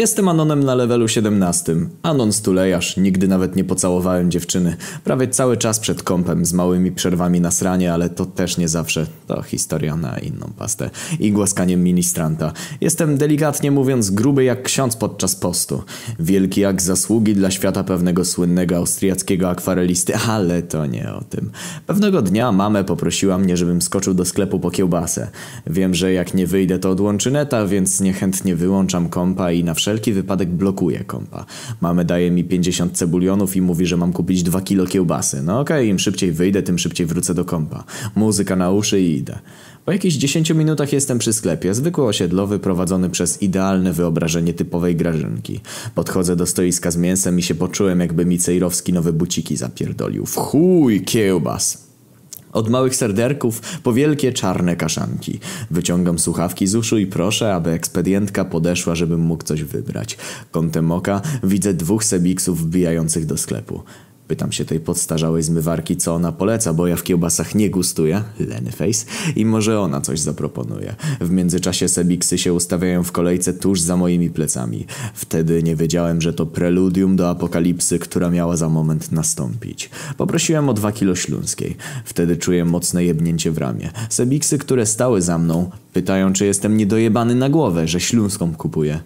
Jestem Anonem na levelu 17. Anon stulejarz, nigdy nawet nie pocałowałem dziewczyny. Prawie cały czas przed kąpem, z małymi przerwami na sranie, ale to też nie zawsze. To historia na inną pastę. I głaskaniem ministranta. Jestem delikatnie mówiąc gruby jak ksiądz podczas postu. Wielki jak zasługi dla świata pewnego słynnego austriackiego akwarelisty, ale to nie o tym. Pewnego dnia mamę poprosiła mnie, żebym skoczył do sklepu po kiełbasę. Wiem, że jak nie wyjdę to odłączy neta, więc niechętnie wyłączam kompa i na wszelki wypadek blokuję kompa. Mamy daje mi 50 cebulionów i mówi, że mam kupić 2 kilo kiełbasy. No okej, okay, im szybciej wyjdę, tym szybciej wrócę do kompa. Muzyka na uszy i idę. Po jakichś 10 minutach jestem przy sklepie, zwykły osiedlowy prowadzony przez idealne wyobrażenie typowej grażynki. Podchodzę do stoiska z mięsem i się poczułem jakby mi Cejrowski nowe buciki zapierdolił. W chuj kiełbas! Od małych serderków po wielkie czarne kaszanki. Wyciągam słuchawki z uszu i proszę, aby ekspedientka podeszła, żebym mógł coś wybrać. Kątem oka widzę dwóch sebiksów wbijających do sklepu. Pytam się tej podstarzałej zmywarki, co ona poleca, bo ja w kiełbasach nie gustuję, Lenny Face, i może ona coś zaproponuje. W międzyczasie Sebiksy się ustawiają w kolejce tuż za moimi plecami. Wtedy nie wiedziałem, że to preludium do apokalipsy, która miała za moment nastąpić. Poprosiłem o dwa kilo śląskiej. Wtedy czuję mocne jebnięcie w ramię. Sebiksy, które stały za mną, pytają, czy jestem niedojebany na głowę, że śląską kupuję.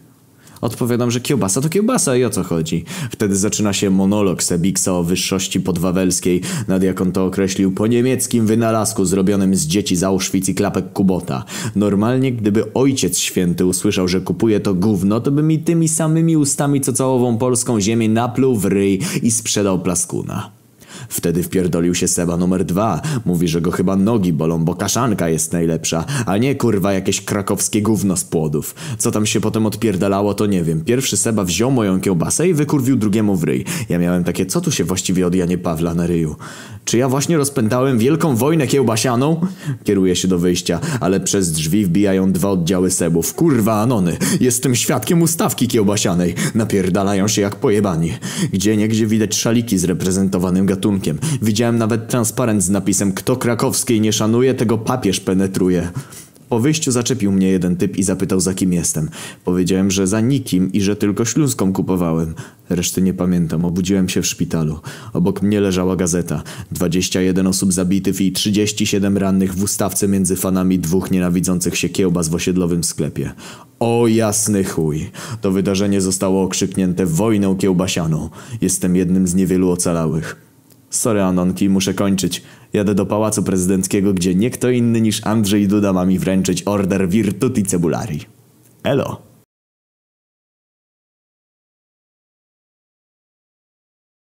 Odpowiadam, że kiełbasa to kiełbasa i o co chodzi. Wtedy zaczyna się monolog Sebiksa o wyższości podwawelskiej, nad jak on to określił po niemieckim wynalazku zrobionym z dzieci z Auschwitz i klapek Kubota. Normalnie gdyby ojciec święty usłyszał, że kupuje to gówno, to by mi tymi samymi ustami co całową polską ziemię napluł w ryj i sprzedał plaskuna. Wtedy wpierdolił się Seba numer dwa. Mówi, że go chyba nogi bolą, bo kaszanka jest najlepsza, a nie kurwa jakieś krakowskie gówno z płodów. Co tam się potem odpierdalało, to nie wiem. Pierwszy Seba wziął moją kiełbasę i wykurwił drugiemu w ryj. Ja miałem takie, co tu się właściwie od Janie Pawla na ryju? Czy ja właśnie rozpętałem wielką wojnę kiełbasianą? Kieruję się do wyjścia, ale przez drzwi wbijają dwa oddziały Sebów. Kurwa Anony, jestem świadkiem ustawki kiełbasianej. Napierdalają się jak pojebani. Gdzie niegdzie widać szaliki z reprezentowanym gatunkiem. Widziałem nawet transparent z napisem Kto krakowskiej nie szanuje, tego papież penetruje. Po wyjściu zaczepił mnie jeden typ i zapytał za kim jestem. Powiedziałem, że za nikim i że tylko śląską kupowałem. Reszty nie pamiętam, obudziłem się w szpitalu. Obok mnie leżała gazeta. 21 osób zabitych i 37 rannych w ustawce między fanami dwóch nienawidzących się kiełbas w osiedlowym sklepie. O jasny chuj. To wydarzenie zostało okrzyknięte wojną kiełbasianą. Jestem jednym z niewielu ocalałych. Sorry Anonki, muszę kończyć. Jadę do Pałacu Prezydenckiego, gdzie nie kto inny niż Andrzej Duda ma mi wręczyć order Virtuti Cebulari. Elo!